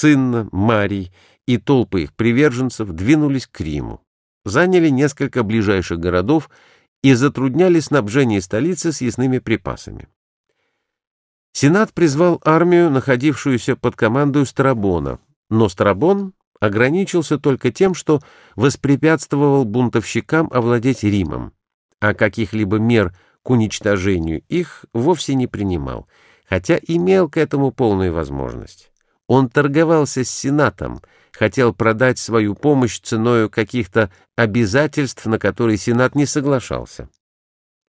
Цинна, Марий и толпы их приверженцев двинулись к Риму, заняли несколько ближайших городов и затрудняли снабжение столицы съестными припасами. Сенат призвал армию, находившуюся под командой Страбона, но Страбон ограничился только тем, что воспрепятствовал бунтовщикам овладеть Римом, а каких-либо мер к уничтожению их вовсе не принимал, хотя имел к этому полную возможность. Он торговался с Сенатом, хотел продать свою помощь ценою каких-то обязательств, на которые Сенат не соглашался.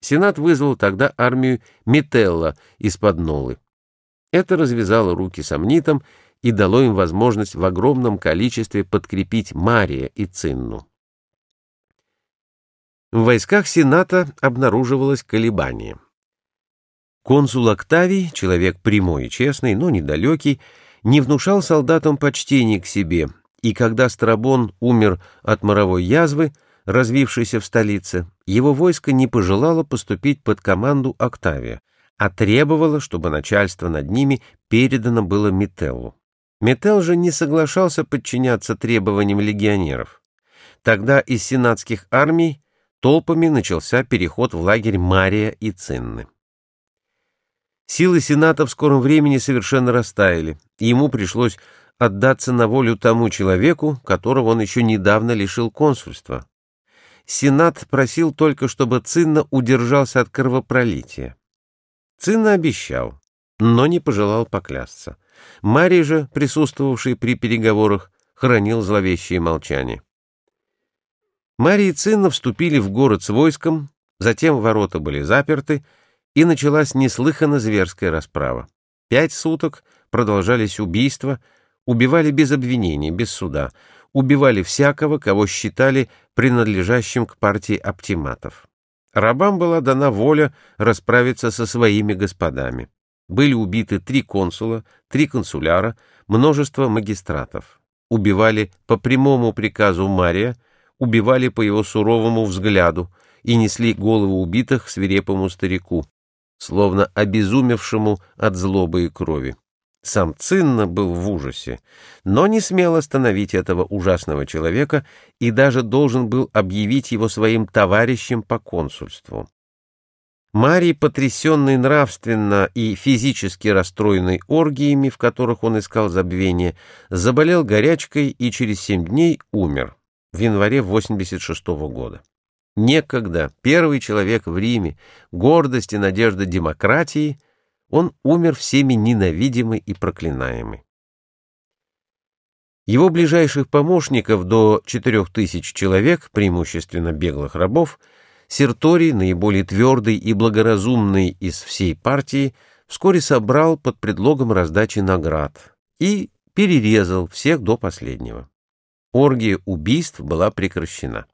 Сенат вызвал тогда армию Метелла из-под Нолы. Это развязало руки сомнитам и дало им возможность в огромном количестве подкрепить Мария и Цинну. В войсках Сената обнаруживалось колебание. Консул Октавий, человек прямой и честный, но недалекий, не внушал солдатам почтения к себе, и когда Страбон умер от моровой язвы, развившейся в столице, его войско не пожелало поступить под команду Октавия, а требовало, чтобы начальство над ними передано было Метеллу. Метел же не соглашался подчиняться требованиям легионеров. Тогда из сенатских армий толпами начался переход в лагерь Мария и Цинны. Силы Сената в скором времени совершенно растаяли, и ему пришлось отдаться на волю тому человеку, которого он еще недавно лишил консульства. Сенат просил только, чтобы Цинна удержался от кровопролития. Цинна обещал, но не пожелал поклясться. Марий же, присутствовавший при переговорах, хранил зловещее молчание. Марий и Цинна вступили в город с войском, затем ворота были заперты, и началась неслыханно зверская расправа. Пять суток продолжались убийства, убивали без обвинений, без суда, убивали всякого, кого считали принадлежащим к партии оптиматов. Рабам была дана воля расправиться со своими господами. Были убиты три консула, три консуляра, множество магистратов. Убивали по прямому приказу Мария, убивали по его суровому взгляду и несли голову убитых свирепому старику, словно обезумевшему от злобы и крови. Сам Цинна был в ужасе, но не смел остановить этого ужасного человека и даже должен был объявить его своим товарищем по консульству. Марий, потрясенный нравственно и физически расстроенный оргиями, в которых он искал забвение, заболел горячкой и через семь дней умер в январе 86 -го года. Некогда первый человек в Риме, гордость и надежда демократии, он умер всеми ненавидимый и проклинаемый. Его ближайших помощников до 4000 человек, преимущественно беглых рабов, Серторий, наиболее твердый и благоразумный из всей партии, вскоре собрал под предлогом раздачи наград и перерезал всех до последнего. Оргия убийств была прекращена.